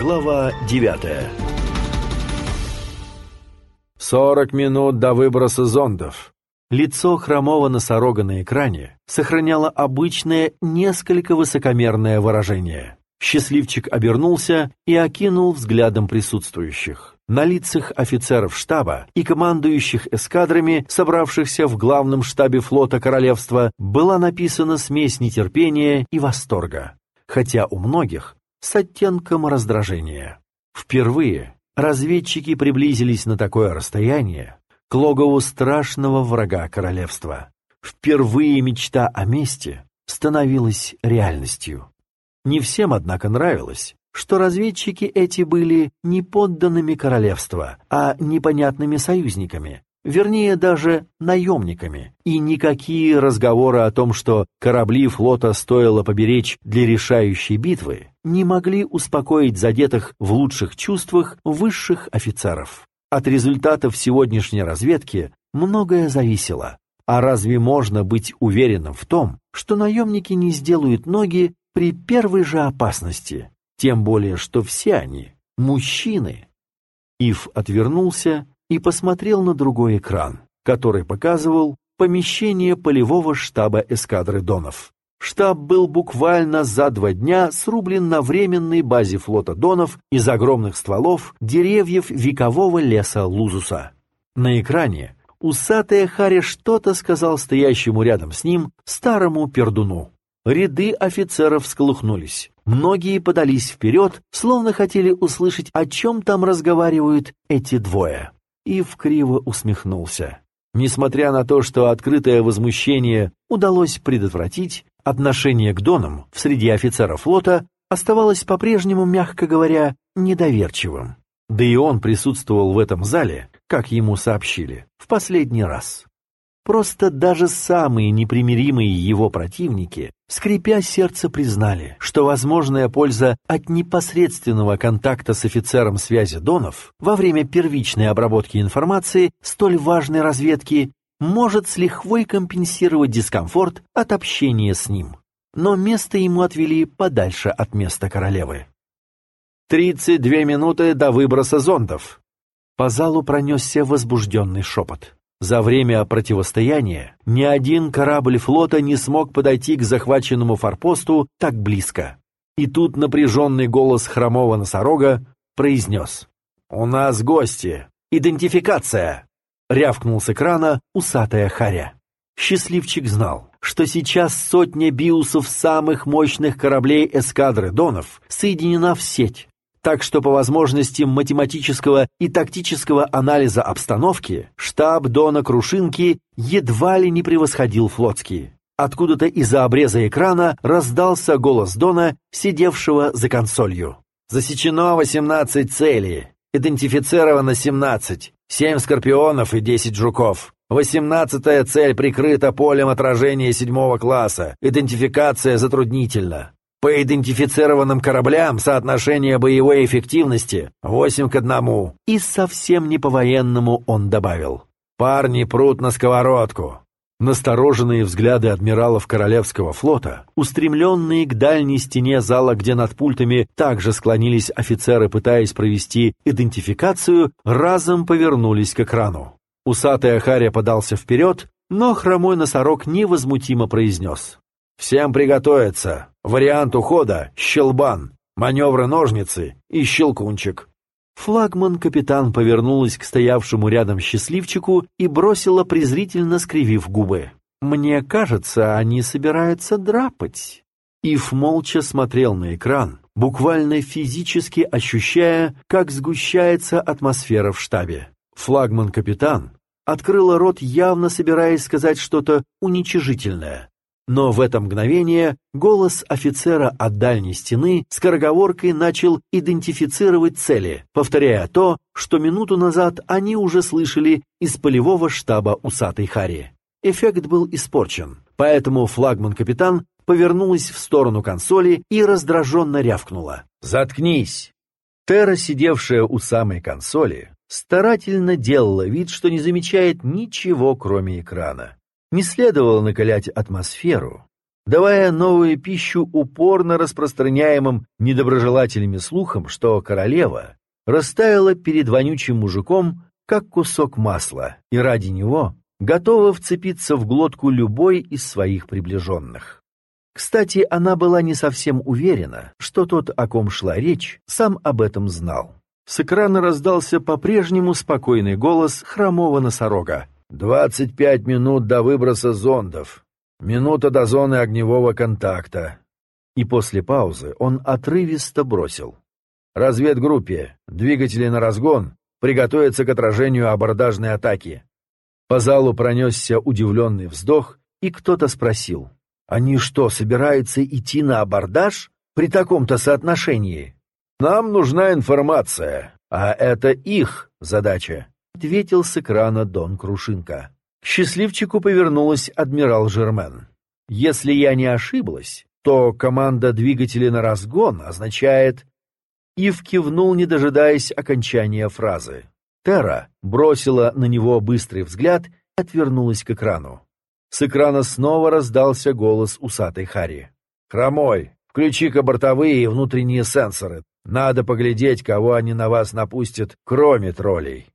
Глава 9 «Сорок минут до выброса зондов». Лицо хромого носорога на экране сохраняло обычное, несколько высокомерное выражение. Счастливчик обернулся и окинул взглядом присутствующих. На лицах офицеров штаба и командующих эскадрами, собравшихся в главном штабе флота королевства, была написана смесь нетерпения и восторга, хотя у многих с оттенком раздражения. Впервые разведчики приблизились на такое расстояние к логову страшного врага королевства. Впервые мечта о мести становилась реальностью. Не всем, однако, нравилось, что разведчики эти были не подданными королевства, а непонятными союзниками, вернее даже наемниками, и никакие разговоры о том, что корабли флота стоило поберечь для решающей битвы, не могли успокоить задетых в лучших чувствах высших офицеров. От результатов сегодняшней разведки многое зависело. А разве можно быть уверенным в том, что наемники не сделают ноги при первой же опасности? Тем более, что все они – мужчины. Ив отвернулся и посмотрел на другой экран, который показывал помещение полевого штаба эскадры Донов. Штаб был буквально за два дня срублен на временной базе флота Донов из огромных стволов деревьев векового леса Лузуса. На экране усатая Харя что-то сказал стоящему рядом с ним старому пердуну. Ряды офицеров сколыхнулись. Многие подались вперед, словно хотели услышать, о чем там разговаривают эти двое. Ив криво усмехнулся. Несмотря на то, что открытое возмущение удалось предотвратить, отношение к донам в среде офицеров флота оставалось по-прежнему, мягко говоря, недоверчивым. Да и он присутствовал в этом зале, как ему сообщили, в последний раз. Просто даже самые непримиримые его противники, скрипя сердце, признали, что возможная польза от непосредственного контакта с офицером связи Донов во время первичной обработки информации столь важной разведки может с лихвой компенсировать дискомфорт от общения с ним. Но место ему отвели подальше от места королевы. «Тридцать две минуты до выброса зондов!» По залу пронесся возбужденный шепот. За время противостояния ни один корабль флота не смог подойти к захваченному форпосту так близко. И тут напряженный голос хромого носорога произнес «У нас гости! Идентификация!» Рявкнул с экрана усатая харя. Счастливчик знал, что сейчас сотня биусов самых мощных кораблей эскадры Донов соединена в сеть, так что по возможности математического и тактического анализа обстановки штаб Дона Крушинки едва ли не превосходил флотский. Откуда-то из-за обреза экрана раздался голос Дона, сидевшего за консолью. «Засечено 18 целей, идентифицировано 17, 7 скорпионов и 10 жуков. Восемнадцатая цель прикрыта полем отражения седьмого класса. Идентификация затруднительна. По идентифицированным кораблям соотношение боевой эффективности 8 к 1. И совсем не по-военному он добавил. Парни прут на сковородку. Настороженные взгляды адмиралов Королевского флота, устремленные к дальней стене зала, где над пультами также склонились офицеры, пытаясь провести идентификацию, разом повернулись к экрану. Усатый Ахаря подался вперед, но хромой носорог невозмутимо произнес. «Всем приготовиться! Вариант ухода — щелбан, маневры ножницы и щелкунчик». Флагман-капитан повернулась к стоявшему рядом счастливчику и бросила, презрительно скривив губы. «Мне кажется, они собираются драпать». Ив молча смотрел на экран, буквально физически ощущая, как сгущается атмосфера в штабе. Флагман-капитан открыла рот, явно собираясь сказать что-то уничижительное, но в это мгновение голос офицера от дальней стены скороговоркой начал идентифицировать цели, повторяя то, что минуту назад они уже слышали из полевого штаба усатой Хари. Эффект был испорчен, поэтому флагман-капитан повернулась в сторону консоли и раздраженно рявкнула. «Заткнись!» Тера, сидевшая у самой консоли, старательно делала вид, что не замечает ничего, кроме экрана. Не следовало накалять атмосферу, давая новую пищу упорно распространяемым недоброжелателями слухам, что королева растаяла перед вонючим мужиком, как кусок масла, и ради него готова вцепиться в глотку любой из своих приближенных. Кстати, она была не совсем уверена, что тот, о ком шла речь, сам об этом знал. С экрана раздался по-прежнему спокойный голос хромого носорога. «Двадцать пять минут до выброса зондов. Минута до зоны огневого контакта». И после паузы он отрывисто бросил. «Разведгруппе. Двигатели на разгон. Приготовиться к отражению абордажной атаки». По залу пронесся удивленный вздох, и кто-то спросил. «Они что, собираются идти на абордаж при таком-то соотношении?» «Нам нужна информация, а это их задача», — ответил с экрана Дон Крушинка. К счастливчику повернулась адмирал Жермен. «Если я не ошиблась, то команда двигателя на разгон означает...» Ив кивнул, не дожидаясь окончания фразы. Тера бросила на него быстрый взгляд и отвернулась к экрану. С экрана снова раздался голос усатой Хари. «Хромой, включи-ка бортовые и внутренние сенсоры. Надо поглядеть, кого они на вас напустят, кроме троллей.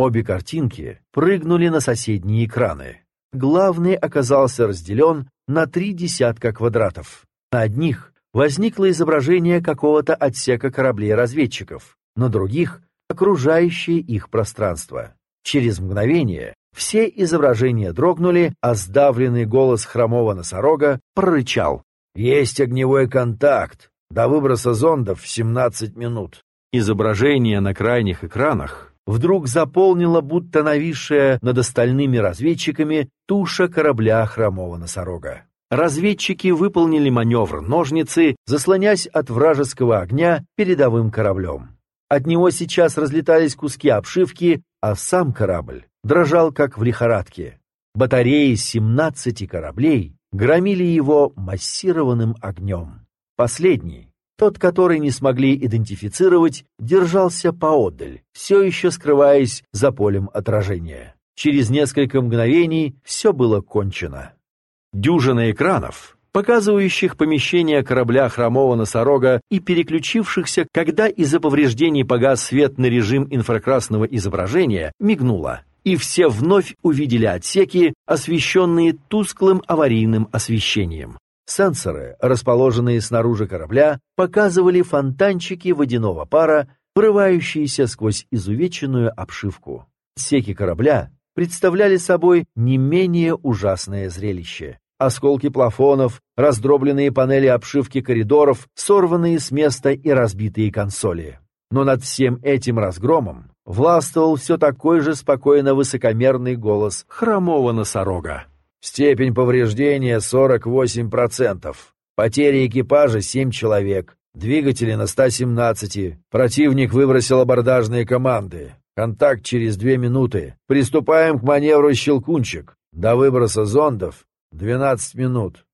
Обе картинки прыгнули на соседние экраны. Главный оказался разделен на три десятка квадратов. На одних возникло изображение какого-то отсека кораблей-разведчиков, на других — окружающее их пространство. Через мгновение все изображения дрогнули, а сдавленный голос хромого носорога прорычал. «Есть огневой контакт! До выброса зондов 17 минут. Изображение на крайних экранах вдруг заполнило будто нависшая над остальными разведчиками туша корабля хромого носорога. Разведчики выполнили маневр ножницы, заслонясь от вражеского огня передовым кораблем. От него сейчас разлетались куски обшивки, а сам корабль дрожал как в лихорадке. Батареи 17 кораблей громили его массированным огнем. Последний, тот, который не смогли идентифицировать, держался поодаль, все еще скрываясь за полем отражения. Через несколько мгновений все было кончено. Дюжина экранов, показывающих помещение корабля хромого носорога и переключившихся, когда из-за повреждений погас свет на режим инфракрасного изображения, мигнула, и все вновь увидели отсеки, освещенные тусклым аварийным освещением. Сенсоры, расположенные снаружи корабля, показывали фонтанчики водяного пара, врывающиеся сквозь изувеченную обшивку. Секи корабля представляли собой не менее ужасное зрелище. Осколки плафонов, раздробленные панели обшивки коридоров, сорванные с места и разбитые консоли. Но над всем этим разгромом властвовал все такой же спокойно высокомерный голос хромого носорога. Степень повреждения 48%. Потери экипажа 7 человек. Двигатели на 117. Противник выбросил абордажные команды. Контакт через 2 минуты. Приступаем к маневру «Щелкунчик». До выброса зондов 12 минут.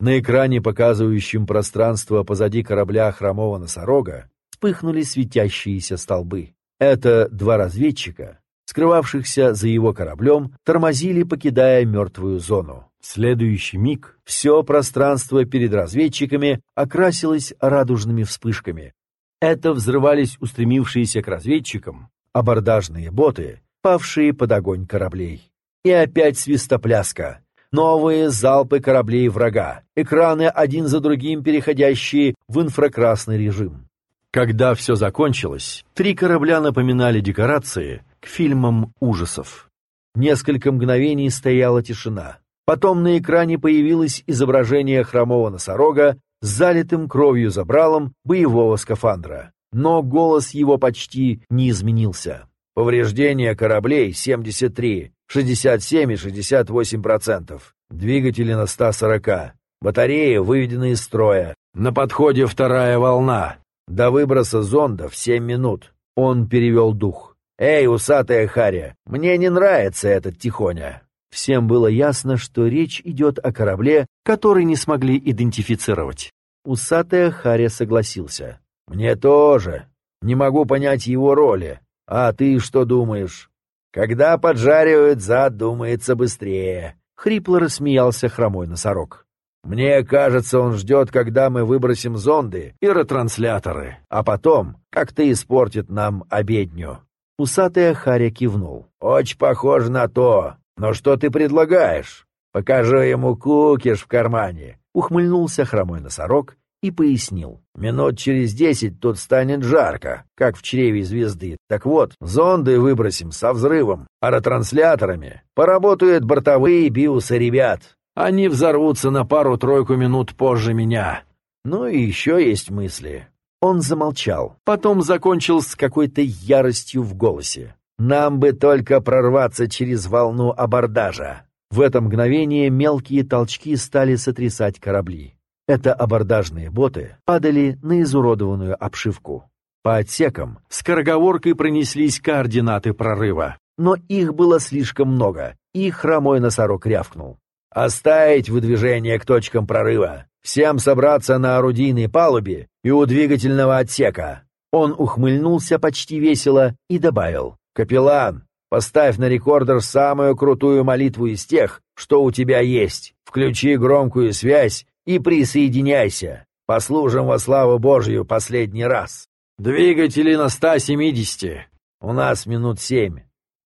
На экране, показывающем пространство позади корабля хромого носорога, вспыхнули светящиеся столбы. Это два разведчика, скрывавшихся за его кораблем, тормозили, покидая мертвую зону. В следующий миг все пространство перед разведчиками окрасилось радужными вспышками. Это взрывались устремившиеся к разведчикам абордажные боты, павшие под огонь кораблей. И опять свистопляска. Новые залпы кораблей врага, экраны один за другим переходящие в инфракрасный режим. Когда все закончилось, три корабля напоминали декорации — к фильмам ужасов. Несколько мгновений стояла тишина. Потом на экране появилось изображение хромого носорога с залитым кровью забралом боевого скафандра. Но голос его почти не изменился. Повреждения кораблей 73, 67 и 68%. Двигатели на 140. Батареи выведены из строя. На подходе вторая волна. До выброса зонда в 7 минут. Он перевел дух. «Эй, усатая Харя, мне не нравится этот тихоня!» Всем было ясно, что речь идет о корабле, который не смогли идентифицировать. Усатая Харя согласился. «Мне тоже. Не могу понять его роли. А ты что думаешь?» «Когда поджаривают зад, думается быстрее», — хрипло рассмеялся хромой носорог. Мне кажется, он ждет, когда мы выбросим зонды и ретрансляторы, а потом как-то испортит нам обедню». Усатая Харя кивнул. «Очень похоже на то. Но что ты предлагаешь? Покажу ему кукиш в кармане». Ухмыльнулся хромой носорог и пояснил. «Минут через десять тут станет жарко, как в чреве звезды. Так вот, зонды выбросим со взрывом, а ретрансляторами поработают бортовые биусы ребят. Они взорвутся на пару-тройку минут позже меня. Ну и еще есть мысли». Он замолчал, потом закончил с какой-то яростью в голосе. «Нам бы только прорваться через волну абордажа». В это мгновение мелкие толчки стали сотрясать корабли. Это абордажные боты падали на изуродованную обшивку. По отсекам скороговоркой пронеслись координаты прорыва, но их было слишком много, и хромой носорог рявкнул. «Оставить выдвижение к точкам прорыва! Всем собраться на орудийной палубе и у двигательного отсека!» Он ухмыльнулся почти весело и добавил. «Капеллан, поставь на рекордер самую крутую молитву из тех, что у тебя есть. Включи громкую связь и присоединяйся. Послужим во славу Божью последний раз. Двигатели на 170. У нас минут семь.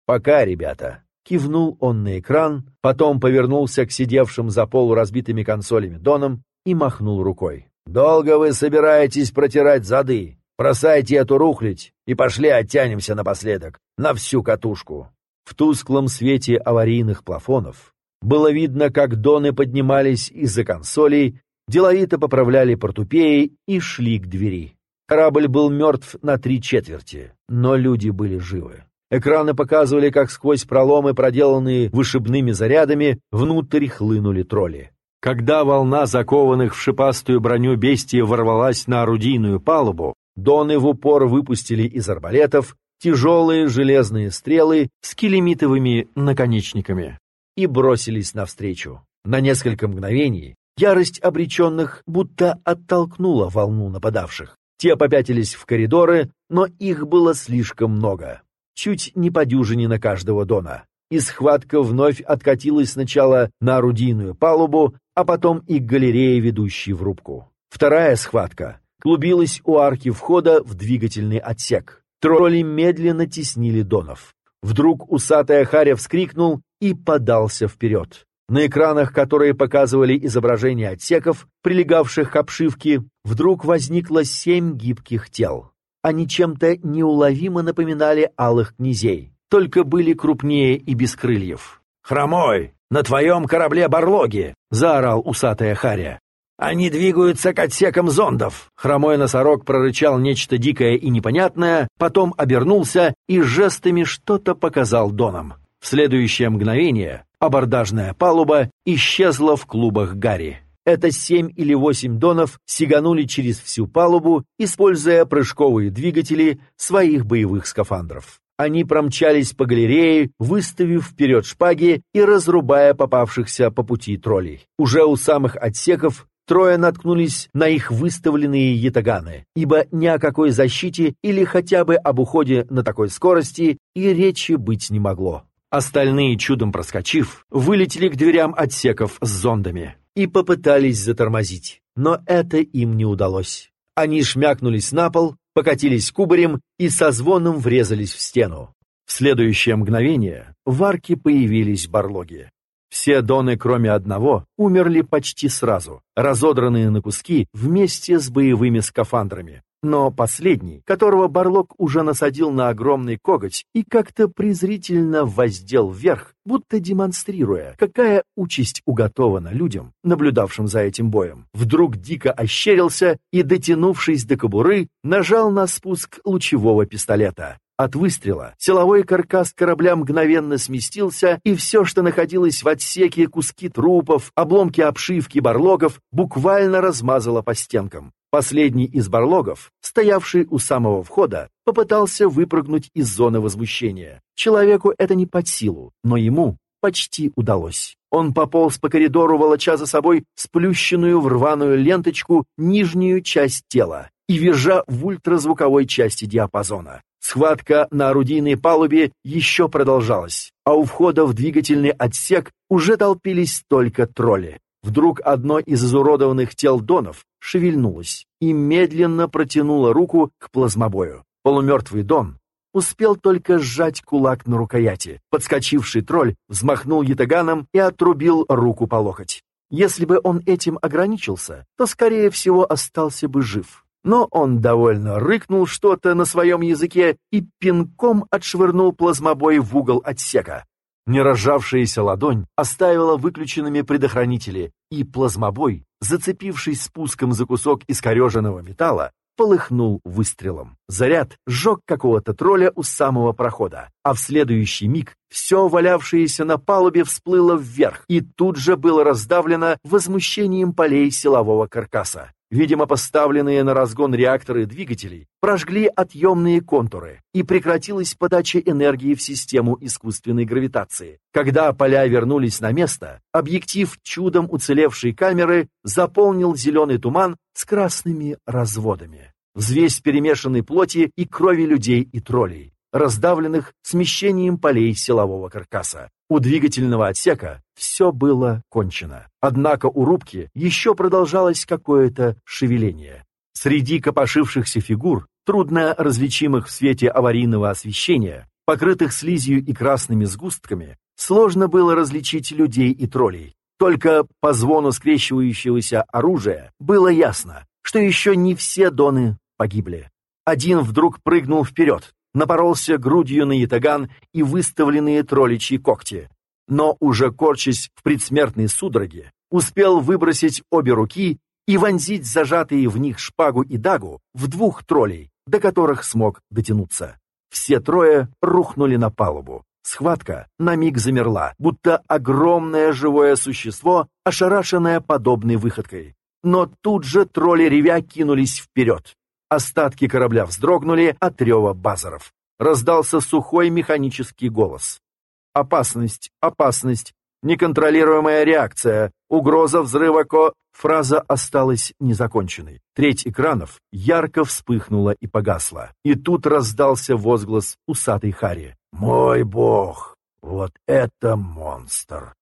Пока, ребята. Кивнул он на экран, потом повернулся к сидевшим за полу разбитыми консолями Доном и махнул рукой. «Долго вы собираетесь протирать зады? Бросайте эту рухлядь и пошли оттянемся напоследок, на всю катушку». В тусклом свете аварийных плафонов было видно, как доны поднимались из-за консолей, деловито поправляли портупеи и шли к двери. Корабль был мертв на три четверти, но люди были живы. Экраны показывали, как сквозь проломы, проделанные вышибными зарядами, внутрь хлынули тролли. Когда волна закованных в шипастую броню бестии ворвалась на орудийную палубу, доны в упор выпустили из арбалетов тяжелые железные стрелы с килимитовыми наконечниками и бросились навстречу. На несколько мгновений ярость обреченных будто оттолкнула волну нападавших. Те попятились в коридоры, но их было слишком много. Чуть не по дюжине на каждого дона. И схватка вновь откатилась сначала на орудийную палубу, а потом и к галерее, ведущей в рубку. Вторая схватка клубилась у арки входа в двигательный отсек. Тролли медленно теснили донов. Вдруг усатая Харя вскрикнул и подался вперед. На экранах, которые показывали изображения отсеков, прилегавших к обшивке, вдруг возникло семь гибких тел. Они чем-то неуловимо напоминали алых князей, только были крупнее и без крыльев. «Хромой, на твоем корабле барлоги!» — заорал усатая Харя. «Они двигаются к отсекам зондов!» Хромой носорог прорычал нечто дикое и непонятное, потом обернулся и жестами что-то показал Донам. В следующее мгновение абордажная палуба исчезла в клубах Гарри. Это семь или восемь донов сиганули через всю палубу, используя прыжковые двигатели своих боевых скафандров. Они промчались по галерее, выставив вперед шпаги и разрубая попавшихся по пути троллей. Уже у самых отсеков Трое наткнулись на их выставленные ятаганы, ибо ни о какой защите или хотя бы об уходе на такой скорости и речи быть не могло. Остальные, чудом проскочив, вылетели к дверям отсеков с зондами и попытались затормозить, но это им не удалось. Они шмякнулись на пол, покатились кубарем и со звоном врезались в стену. В следующее мгновение в арке появились барлоги. Все доны, кроме одного, умерли почти сразу, разодранные на куски вместе с боевыми скафандрами. Но последний, которого Барлок уже насадил на огромный коготь и как-то презрительно воздел вверх, будто демонстрируя, какая участь уготована людям, наблюдавшим за этим боем, вдруг дико ощерился и, дотянувшись до кобуры, нажал на спуск лучевого пистолета. От выстрела силовой каркас корабля мгновенно сместился, и все, что находилось в отсеке, куски трупов, обломки обшивки барлогов, буквально размазало по стенкам. Последний из барлогов, стоявший у самого входа, попытался выпрыгнуть из зоны возмущения. Человеку это не под силу, но ему почти удалось. Он пополз по коридору, волоча за собой сплющенную в рваную ленточку нижнюю часть тела и визжа в ультразвуковой части диапазона. Схватка на орудийной палубе еще продолжалась, а у входа в двигательный отсек уже толпились только тролли. Вдруг одно из изуродованных тел Донов шевельнулось и медленно протянуло руку к плазмобою. Полумертвый Дон успел только сжать кулак на рукояти. Подскочивший тролль взмахнул ятаганом и отрубил руку по локоть. Если бы он этим ограничился, то, скорее всего, остался бы жив. Но он довольно рыкнул что-то на своем языке и пинком отшвырнул плазмобой в угол отсека. Неразжавшаяся ладонь оставила выключенными предохранители, и плазмобой, зацепившись спуском за кусок искореженного металла, полыхнул выстрелом. Заряд сжег какого-то тролля у самого прохода, а в следующий миг все валявшееся на палубе всплыло вверх и тут же было раздавлено возмущением полей силового каркаса. Видимо, поставленные на разгон реакторы двигателей прожгли отъемные контуры, и прекратилась подача энергии в систему искусственной гравитации. Когда поля вернулись на место, объектив чудом уцелевшей камеры заполнил зеленый туман с красными разводами. Взвесь перемешанной плоти и крови людей и троллей раздавленных смещением полей силового каркаса. У двигательного отсека все было кончено. Однако у рубки еще продолжалось какое-то шевеление. Среди копошившихся фигур, трудно различимых в свете аварийного освещения, покрытых слизью и красными сгустками, сложно было различить людей и троллей. Только по звону скрещивающегося оружия было ясно, что еще не все доны погибли. Один вдруг прыгнул вперед, напоролся грудью на ятаган и выставленные тролличьи когти, но, уже корчась в предсмертной судороге, успел выбросить обе руки и вонзить зажатые в них шпагу и дагу в двух троллей, до которых смог дотянуться. Все трое рухнули на палубу. Схватка на миг замерла, будто огромное живое существо, ошарашенное подобной выходкой. Но тут же тролли ревя кинулись вперед. Остатки корабля вздрогнули от рева базаров. Раздался сухой механический голос. «Опасность! Опасность! Неконтролируемая реакция! Угроза взрыва ко...» Фраза осталась незаконченной. Треть экранов ярко вспыхнула и погасла. И тут раздался возглас усатой Хари. «Мой бог! Вот это монстр!»